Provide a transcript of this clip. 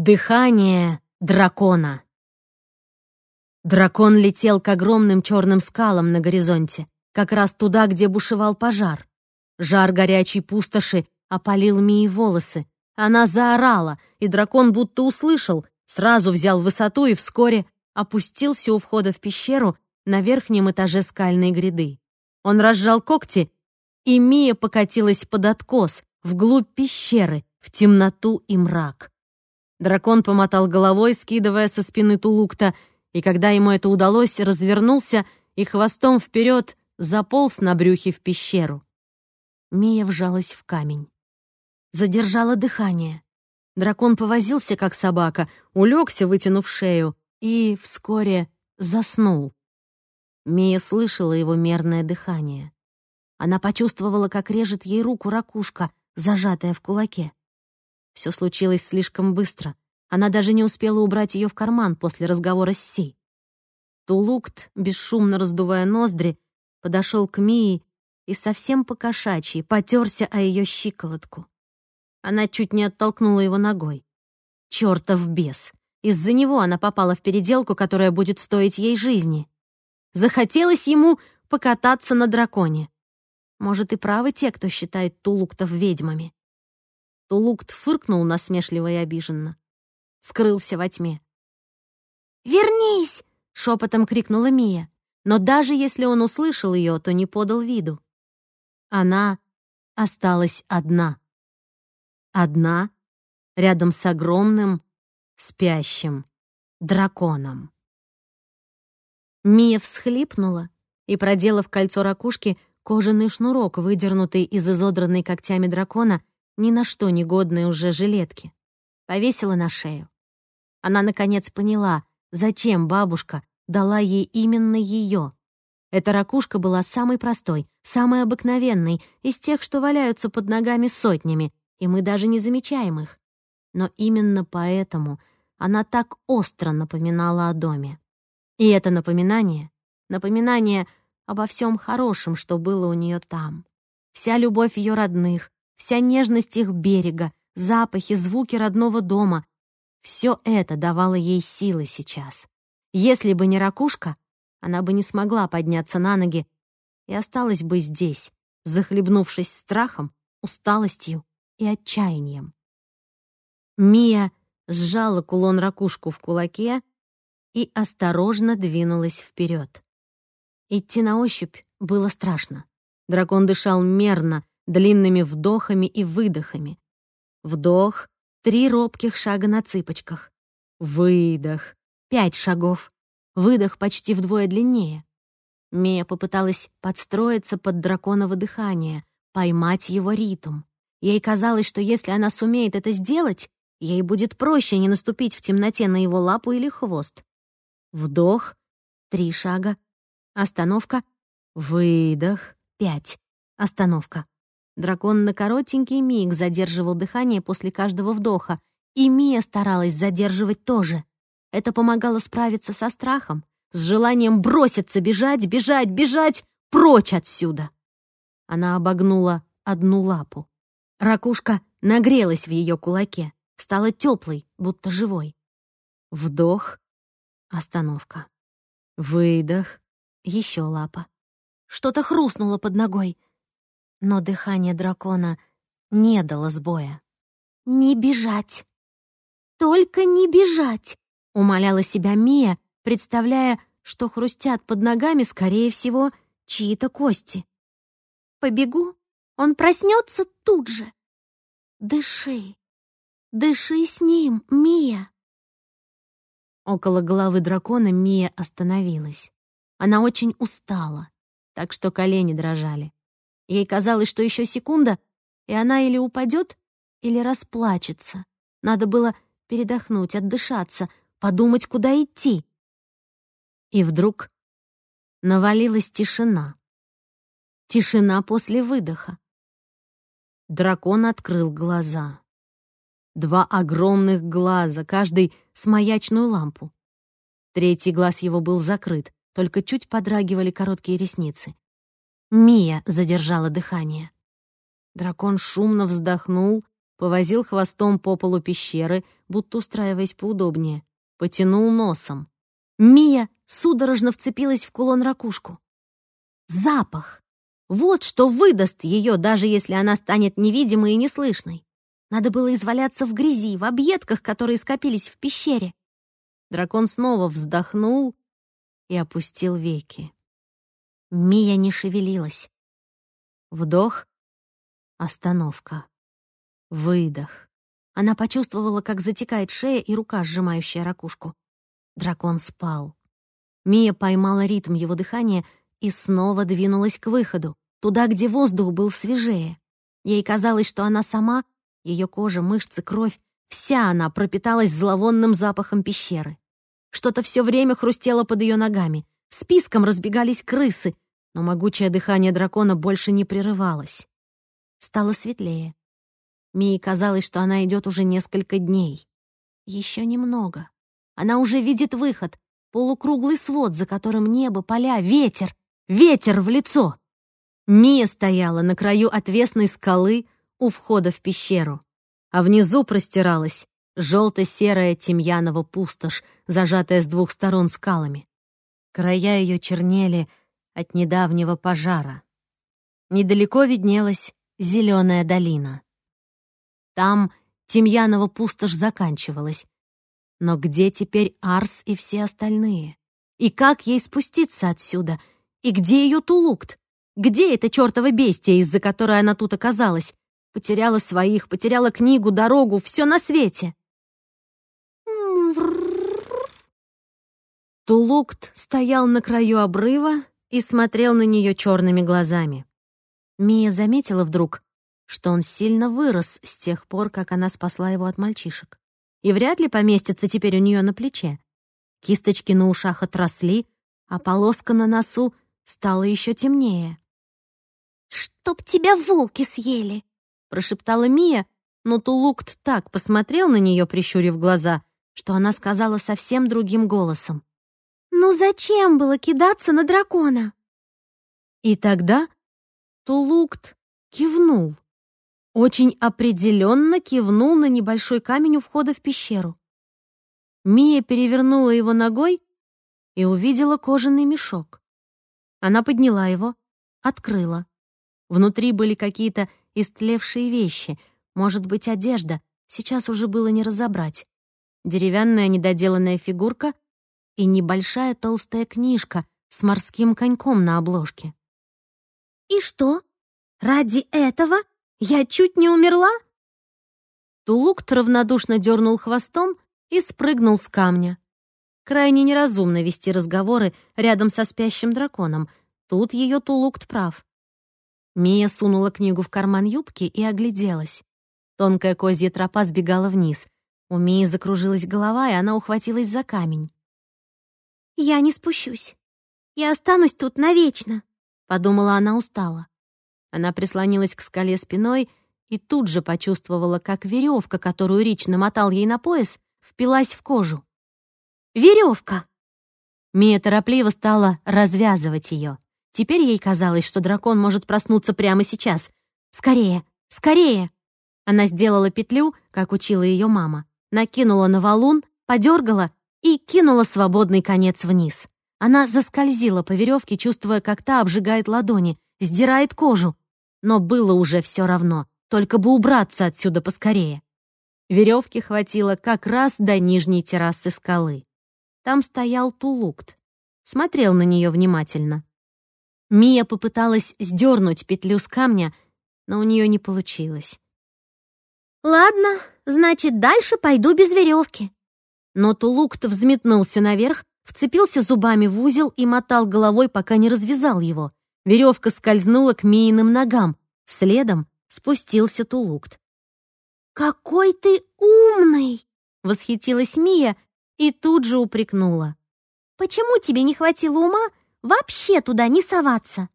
Дыхание дракона. Дракон летел к огромным черным скалам на горизонте, как раз туда, где бушевал пожар. Жар горячей пустоши опалил Мии волосы. Она заорала, и дракон будто услышал, сразу взял высоту и вскоре опустился у входа в пещеру на верхнем этаже скальной гряды. Он разжал когти, и Мия покатилась под откос, вглубь пещеры, в темноту и мрак. Дракон помотал головой, скидывая со спины Тулукта, и когда ему это удалось, развернулся и хвостом вперед заполз на брюхе в пещеру. Мия вжалась в камень. Задержала дыхание. Дракон повозился, как собака, улегся, вытянув шею, и вскоре заснул. Мия слышала его мерное дыхание. Она почувствовала, как режет ей руку ракушка, зажатая в кулаке. Все случилось слишком быстро. Она даже не успела убрать ее в карман после разговора с Сей. Тулукт, бесшумно раздувая ноздри, подошел к Мии и совсем по-кошачьи потерся о ее щиколотку. Она чуть не оттолкнула его ногой. Чертов бес! Из-за него она попала в переделку, которая будет стоить ей жизни. Захотелось ему покататься на драконе. Может, и правы те, кто считает тулуктов ведьмами. Тулукт фыркнул насмешливо и обиженно. Скрылся во тьме. «Вернись!» — шепотом крикнула Мия. Но даже если он услышал ее, то не подал виду. Она осталась одна. Одна, рядом с огромным, спящим драконом. Мия всхлипнула и, проделав кольцо ракушки, кожаный шнурок, выдернутый из изодранной когтями дракона, ни на что негодные уже жилетки. Повесила на шею. Она, наконец, поняла, зачем бабушка дала ей именно ее. Эта ракушка была самой простой, самой обыкновенной, из тех, что валяются под ногами сотнями, и мы даже не замечаем их. Но именно поэтому она так остро напоминала о доме. И это напоминание, напоминание обо всем хорошем, что было у нее там. Вся любовь ее родных, вся нежность их берега, запахи, звуки родного дома — все это давало ей силы сейчас. Если бы не ракушка, она бы не смогла подняться на ноги и осталась бы здесь, захлебнувшись страхом, усталостью и отчаянием. Мия сжала кулон-ракушку в кулаке и осторожно двинулась вперед. Идти на ощупь было страшно. Дракон дышал мерно, длинными вдохами и выдохами. Вдох — три робких шага на цыпочках. Выдох — пять шагов. Выдох почти вдвое длиннее. Мия попыталась подстроиться под драконово дыхание, поймать его ритм. Ей казалось, что если она сумеет это сделать, ей будет проще не наступить в темноте на его лапу или хвост. Вдох — три шага. Остановка — выдох — пять. Остановка. Дракон на коротенький миг задерживал дыхание после каждого вдоха, и Мия старалась задерживать тоже. Это помогало справиться со страхом, с желанием броситься, бежать, бежать, бежать прочь отсюда. Она обогнула одну лапу. Ракушка нагрелась в ее кулаке, стала теплой, будто живой. Вдох, остановка. Выдох, еще лапа. Что-то хрустнуло под ногой — но дыхание дракона не дало сбоя. «Не бежать! Только не бежать!» — умоляла себя Мия, представляя, что хрустят под ногами, скорее всего, чьи-то кости. «Побегу, он проснется тут же. Дыши, дыши с ним, Мия!» Около головы дракона Мия остановилась. Она очень устала, так что колени дрожали. Ей казалось, что еще секунда, и она или упадет, или расплачется. Надо было передохнуть, отдышаться, подумать, куда идти. И вдруг навалилась тишина. Тишина после выдоха. Дракон открыл глаза. Два огромных глаза, каждый с маячную лампу. Третий глаз его был закрыт, только чуть подрагивали короткие ресницы. Мия задержала дыхание. Дракон шумно вздохнул, Повозил хвостом по полу пещеры, будто устраиваясь поудобнее. Потянул носом. Мия судорожно вцепилась в кулон-ракушку. Запах! Вот что выдаст ее, даже если она станет невидимой и неслышной. Надо было изваляться в грязи, в объедках, которые скопились в пещере. Дракон снова вздохнул и опустил веки. Мия не шевелилась. Вдох, остановка, выдох. Она почувствовала, как затекает шея и рука, сжимающая ракушку. Дракон спал. Мия поймала ритм его дыхания и снова двинулась к выходу, туда, где воздух был свежее. Ей казалось, что она сама, ее кожа, мышцы, кровь, вся она пропиталась зловонным запахом пещеры. Что-то все время хрустело под ее ногами. Списком разбегались крысы, но могучее дыхание дракона больше не прерывалось. Стало светлее. Мии казалось, что она идет уже несколько дней. Еще немного. Она уже видит выход, полукруглый свод, за которым небо, поля, ветер, ветер в лицо. Мия стояла на краю отвесной скалы у входа в пещеру, а внизу простиралась желто-серая тимьянова пустошь, зажатая с двух сторон скалами. Края ее чернели от недавнего пожара. Недалеко виднелась зеленая долина. Там Тимьянова пустошь заканчивалась. Но где теперь Арс и все остальные? И как ей спуститься отсюда? И где ее Тулукт? Где эта чертова бестия, из-за которой она тут оказалась? Потеряла своих, потеряла книгу, дорогу, все на свете. Тулукт стоял на краю обрыва и смотрел на нее черными глазами. Мия заметила вдруг, что он сильно вырос с тех пор, как она спасла его от мальчишек, и вряд ли поместится теперь у нее на плече. Кисточки на ушах отросли, а полоска на носу стала еще темнее. «Чтоб тебя волки съели!» — прошептала Мия, но Тулукт так посмотрел на нее, прищурив глаза, что она сказала совсем другим голосом. «Ну зачем было кидаться на дракона?» И тогда Тулукт кивнул. Очень определенно кивнул на небольшой камень у входа в пещеру. Мия перевернула его ногой и увидела кожаный мешок. Она подняла его, открыла. Внутри были какие-то истлевшие вещи, может быть, одежда, сейчас уже было не разобрать. Деревянная недоделанная фигурка — и небольшая толстая книжка с морским коньком на обложке. «И что? Ради этого я чуть не умерла?» Тулукт равнодушно дернул хвостом и спрыгнул с камня. Крайне неразумно вести разговоры рядом со спящим драконом. Тут ее Тулукт прав. Мия сунула книгу в карман юбки и огляделась. Тонкая козья тропа сбегала вниз. У Мии закружилась голова, и она ухватилась за камень. «Я не спущусь. Я останусь тут навечно», — подумала она устало. Она прислонилась к скале спиной и тут же почувствовала, как веревка, которую Рич намотал ей на пояс, впилась в кожу. «Веревка!» Мия торопливо стала развязывать ее. Теперь ей казалось, что дракон может проснуться прямо сейчас. «Скорее! Скорее!» Она сделала петлю, как учила ее мама, накинула на валун, подергала и кинула свободный конец вниз. Она заскользила по веревке, чувствуя, как та обжигает ладони, сдирает кожу. Но было уже все равно, только бы убраться отсюда поскорее. Веревки хватило как раз до нижней террасы скалы. Там стоял Тулукт. Смотрел на нее внимательно. Мия попыталась сдернуть петлю с камня, но у нее не получилось. «Ладно, значит, дальше пойду без веревки», но Тулукт взметнулся наверх, вцепился зубами в узел и мотал головой, пока не развязал его. Веревка скользнула к Мииным ногам. Следом спустился Тулукт. «Какой ты умный!» — восхитилась Мия и тут же упрекнула. «Почему тебе не хватило ума вообще туда не соваться?»